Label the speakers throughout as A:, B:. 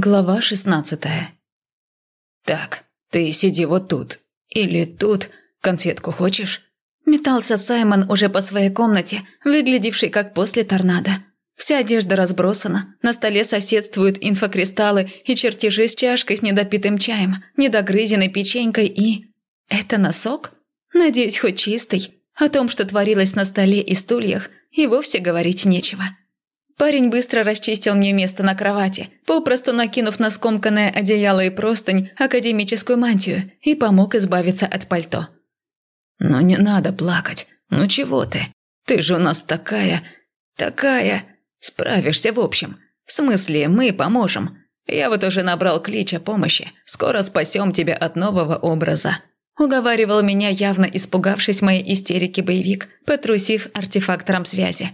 A: Глава шестнадцатая. «Так, ты сиди вот тут. Или тут. Конфетку хочешь?» Метался Саймон уже по своей комнате, выглядевший как после торнадо. Вся одежда разбросана, на столе соседствуют инфокристаллы и чертежи с чашкой с недопитым чаем, недогрызенной печенькой и... Это носок? Надеюсь, хоть чистый. О том, что творилось на столе и стульях, и вовсе говорить нечего. Парень быстро расчистил мне место на кровати, попросту накинув на скомканное одеяло и простынь академическую мантию и помог избавиться от пальто. «Ну не надо плакать. Ну чего ты? Ты же у нас такая... такая... Справишься в общем. В смысле, мы поможем. Я вот уже набрал клич о помощи. Скоро спасем тебя от нового образа». Уговаривал меня, явно испугавшись моей истерики боевик, потрусив артефактором связи.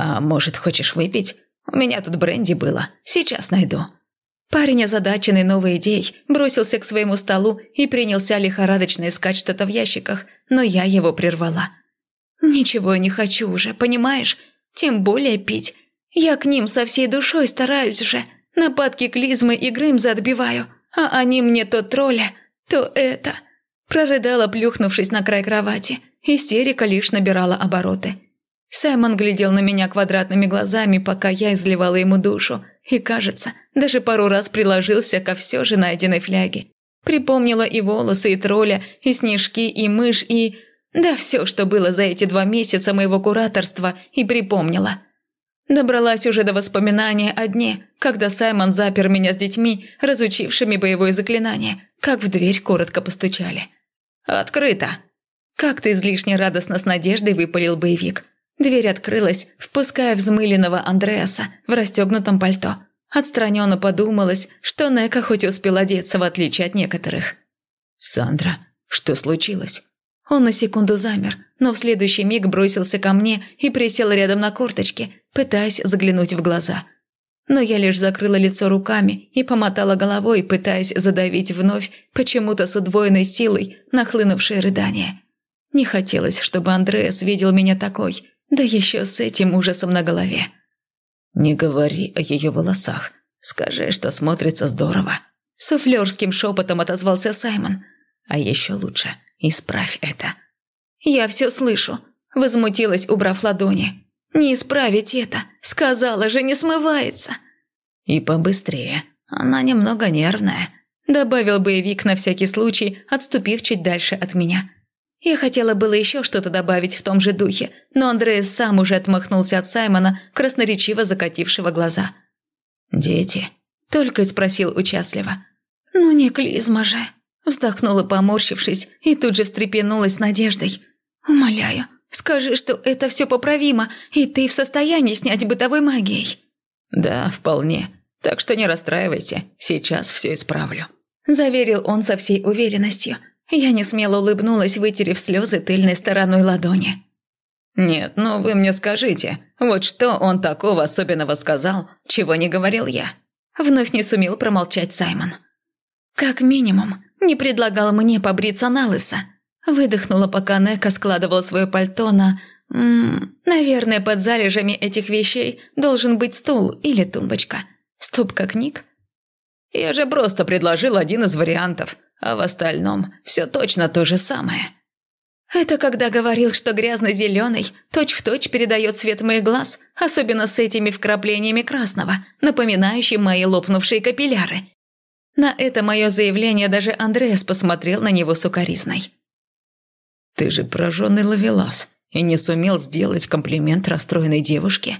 A: «А может, хочешь выпить? У меня тут бренди было. Сейчас найду». Парень, озадаченный новой идеей, бросился к своему столу и принялся лихорадочно искать что-то в ящиках, но я его прервала. «Ничего я не хочу уже, понимаешь? Тем более пить. Я к ним со всей душой стараюсь же. Нападки клизмы и Грымза отбиваю, а они мне то тролля, то это...» Прорыдала, плюхнувшись на край кровати. Истерика лишь набирала обороты. Саймон глядел на меня квадратными глазами, пока я изливала ему душу, и, кажется, даже пару раз приложился ко все же найденной фляге. Припомнила и волосы, и тролля, и снежки, и мышь, и... Да все, что было за эти два месяца моего кураторства, и припомнила. Добралась уже до воспоминания о дне, когда Саймон запер меня с детьми, разучившими боевое заклинание, как в дверь коротко постучали. «Открыто!» Как-то излишне радостно с надеждой выпалил боевик – Дверь открылась, впуская взмыленного Андреаса в расстегнутом пальто. Отстраненно подумалось, что Нека хоть успел одеться, в отличие от некоторых. «Сандра, что случилось?» Он на секунду замер, но в следующий миг бросился ко мне и присел рядом на корточке, пытаясь заглянуть в глаза. Но я лишь закрыла лицо руками и помотала головой, пытаясь задавить вновь, почему-то с удвоенной силой, нахлынувшее рыдание. Не хотелось, чтобы Андреас видел меня такой, да еще с этим ужасом на голове. «Не говори о ее волосах. Скажи, что смотрится здорово». Суфлерским шепотом отозвался Саймон. «А еще лучше, исправь это». «Я все слышу», – возмутилась, убрав ладони. «Не исправить это. Сказала же, не смывается». «И побыстрее. Она немного нервная», – добавил боевик на всякий случай, отступив чуть дальше от меня. Я хотела было еще что-то добавить в том же духе, но Андреас сам уже отмахнулся от Саймона, красноречиво закатившего глаза. «Дети?» – только и спросил участливо. «Ну не клизма же!» – вздохнула, поморщившись, и тут же встрепенулась надеждой. «Умоляю, скажи, что это все поправимо, и ты в состоянии снять бытовой магией». «Да, вполне. Так что не расстраивайся, сейчас все исправлю», – заверил он со всей уверенностью – я не смело улыбнулась, вытерев слезы тыльной стороной ладони. «Нет, ну вы мне скажите, вот что он такого особенного сказал, чего не говорил я?» Вновь не сумел промолчать Саймон. «Как минимум, не предлагал мне побриться на лысо». Выдохнула, пока Нека складывала свое пальто на... М -м, наверное, под залежами этих вещей должен быть стул или тумбочка. Стопка книг? Я же просто предложил один из вариантов а в остальном все точно то же самое. Это когда говорил, что грязно-зеленый точь-в-точь передает цвет моих глаз, особенно с этими вкраплениями красного, напоминающими мои лопнувшие капилляры. На это мое заявление даже Андреас посмотрел на него сукоризной. «Ты же прожженный ловелас и не сумел сделать комплимент расстроенной девушке?»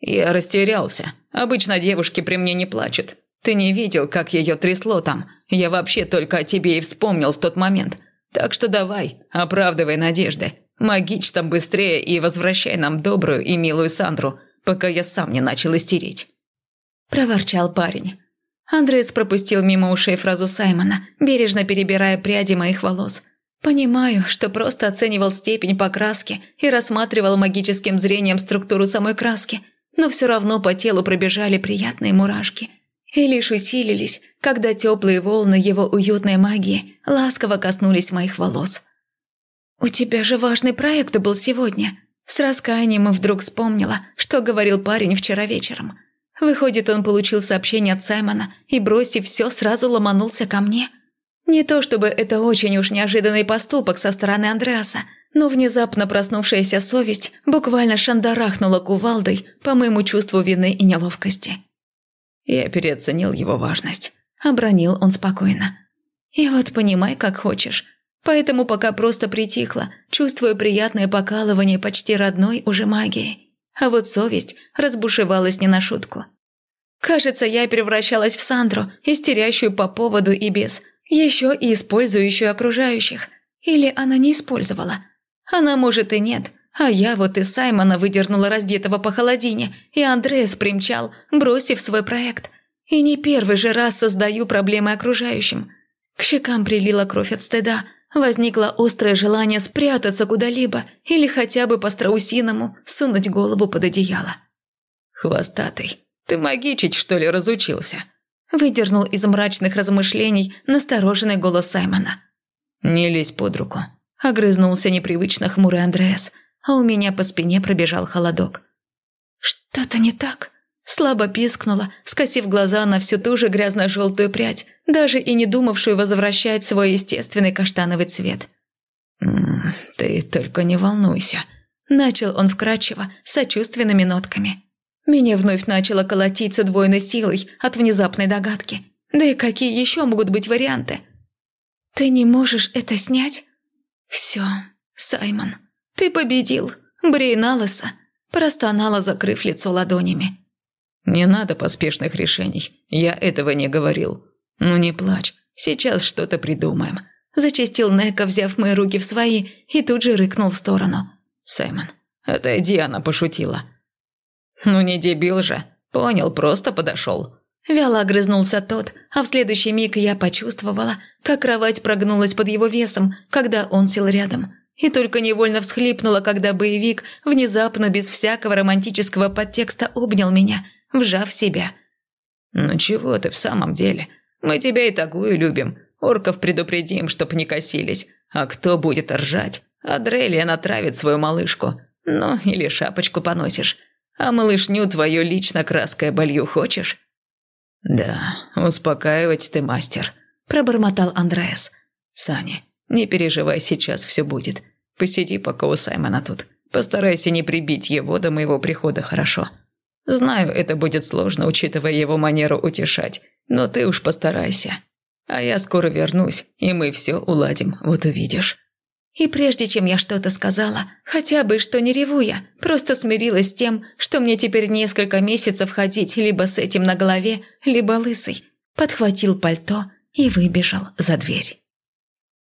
A: «Я растерялся. Обычно девушки при мне не плачут. Ты не видел, как ее трясло там. Я вообще только о тебе и вспомнил в тот момент. Так что давай, оправдывай надежды. Магич там быстрее и возвращай нам добрую и милую Сандру, пока я сам не начал истереть». Проворчал парень. Андрес пропустил мимо ушей фразу Саймона, бережно перебирая пряди моих волос. Понимаю, что просто оценивал степень покраски и рассматривал магическим зрением структуру самой краски, но все равно по телу пробежали приятные мурашки – и лишь усилились, когда теплые волны его уютной магии ласково коснулись моих волос. «У тебя же важный проект был сегодня», с раскаянием вдруг вспомнила, что говорил парень вчера вечером. Выходит, он получил сообщение от Саймона и, бросив все, сразу ломанулся ко мне. Не то чтобы это очень уж неожиданный поступок со стороны Андреаса, но внезапно проснувшаяся совесть буквально шандарахнула кувалдой по моему чувству вины и неловкости. Я переоценил его важность. Обронил он спокойно. И вот понимай, как хочешь. Поэтому пока просто притихла, чувствуя приятное покалывание почти родной уже магии. А вот совесть разбушевалась не на шутку. Кажется, я превращалась в Сандру, истерящую по поводу и без, еще и использующую окружающих. Или она не использовала. Она, может, и нет, а я вот из Саймона выдернула раздетого по холодине, и Андреас примчал, бросив свой проект. И не первый же раз создаю проблемы окружающим. К щекам прилила кровь от стыда – Возникло острое желание спрятаться куда-либо или хотя бы по-страусиному сунуть голову под одеяло. «Хвостатый, ты магичить, что ли, разучился?» Выдернул из мрачных размышлений настороженный голос Саймона. «Не лезь под руку», – огрызнулся непривычно хмурый Андреас, а у меня по спине пробежал холодок. «Что-то не так?» Слабо пискнула, скосив глаза на всю ту же грязно-желтую прядь, даже и не думавшую возвращать свой естественный каштановый цвет. «М ты только не волнуйся», – начал он вкрадчиво, сочувственными нотками. Меня вновь начало колотить с удвоенной силой от внезапной догадки. Да и какие еще могут быть варианты? «Ты не можешь это снять?» «Все, Саймон, ты победил, Брейналоса», – простонала, закрыв лицо ладонями. «Не надо поспешных решений. Я этого не говорил. Ну не плачь. Сейчас что-то придумаем». Зачастил Нека, взяв мои руки в свои, и тут же рыкнул в сторону. «Саймон, отойди, она пошутила». «Ну не дебил же. Понял, просто подошел». Вяло огрызнулся тот, а в следующий миг я почувствовала, как кровать прогнулась под его весом, когда он сел рядом. И только невольно всхлипнула, когда боевик внезапно, без всякого романтического подтекста, обнял меня – вжав себя. «Ну чего ты в самом деле? Мы тебя и такую любим. Орков предупредим, чтоб не косились. А кто будет ржать? Адрелия натравит свою малышку. Ну, или шапочку поносишь. А малышню твою лично краской болью хочешь?» «Да, успокаивать ты мастер», – пробормотал Андреас. «Саня, не переживай, сейчас все будет. Посиди пока у Саймона тут. Постарайся не прибить его до моего прихода, хорошо?» Знаю, это будет сложно, учитывая его манеру утешать, но ты уж постарайся. А я скоро вернусь, и мы все уладим, вот увидишь». И прежде чем я что-то сказала, хотя бы что не реву я, просто смирилась с тем, что мне теперь несколько месяцев ходить либо с этим на голове, либо лысый, подхватил пальто и выбежал за дверь.